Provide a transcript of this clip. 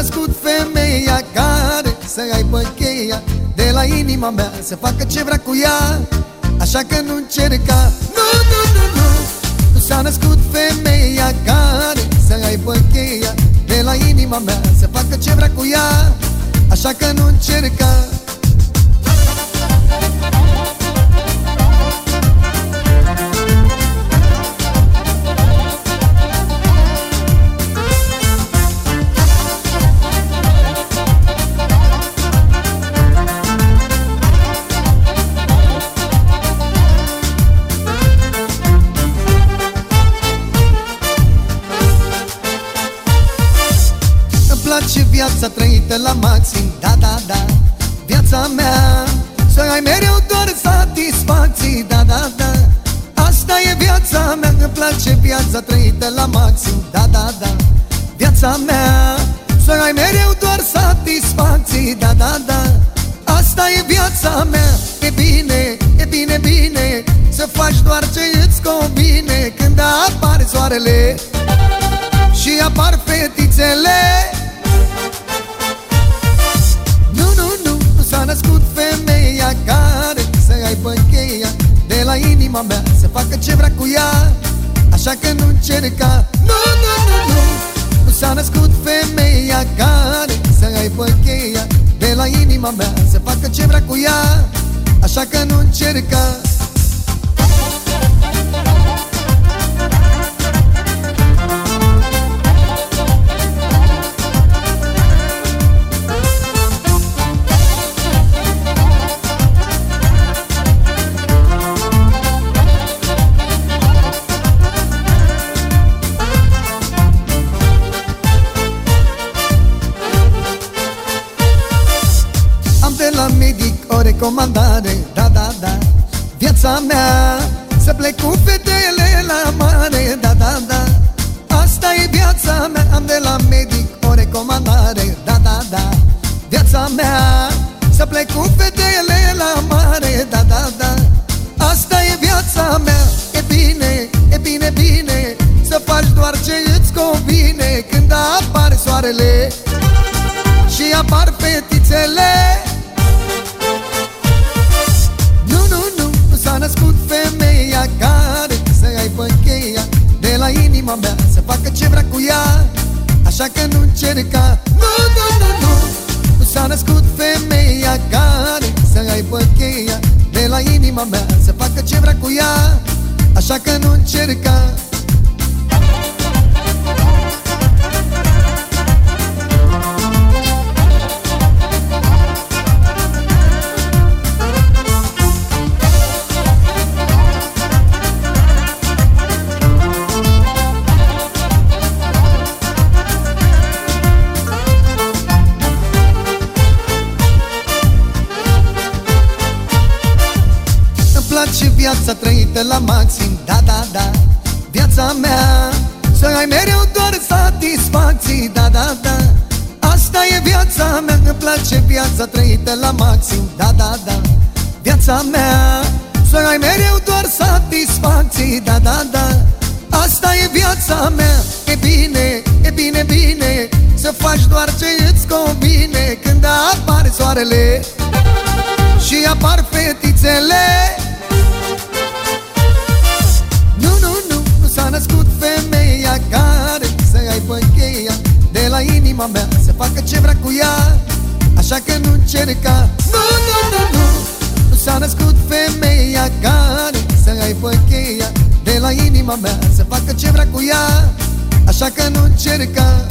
născut femeia care să aibă cheia De la inima mea să facă ce vrea cu ea. Așa că nu încerca. Nu, nu, nu, nu. Nu s-a născut femeia care să aibă cheia De la inima mea să facă ce vrea cu ea. Așa că nu încerca place viața trăită la maxim. Da, da, da, viața mea. Să ai mereu doar satisfacții. Da, da, da, asta e viața mea. Îmi place viața trăită la maxim. Da, da, da, viața mea. Să ai mereu doar satisfacții. Da, da, da, asta e viața mea. E bine, e bine, bine Să faci doar ce îți convine. Când apare soarele și apar fetițele facă ce vrea cu ea Așa că nu încerca. Nu, nu, nu, nu. Nu s-a născut femeia care să aibă cheia De la inima mea să facă ce vrea cu ea Așa că nu încerca medic o recomandare Da, da, da. Viața mea Să plec cu fetele la mare Da, da, da. Asta e viața mea Am de la medic o recomandare Da, da, da. Viața mea Să plec cu fetele la mare Da, da, da. Asta e viața mea E bine, e bine, bine. Să faci doar ce îți convine Când apare soarele Și apar fetițele femeia care să aibă cheia De la inima mea să facă ce vrea cu ea. Așa că nu încerca. Nu, nu, nu, nu. Nu s-a născut femeia care să aibă cheia De la inima mea să facă ce vrea cu ea. Așa că nu încerca viața trăită la maxim Da, da, da, viața mea Să ai mereu doar satisfacții Da, da, da, asta e viața mea Îmi place viața trăită la maxim Da, da, da, viața mea Să ai mereu doar satisfacții Da, da, da, asta e viața mea E bine, e bine, bine. Să faci doar ce îți convine Când apare soarele și apar fetițele facă ce vrea cu ea Așa că nu încerca. Nu, nu, nu, nu Nu s-a născut femeia care Să aibă cheia De la inima mea. Să facă ce vrea cu ea Așa că nu încerca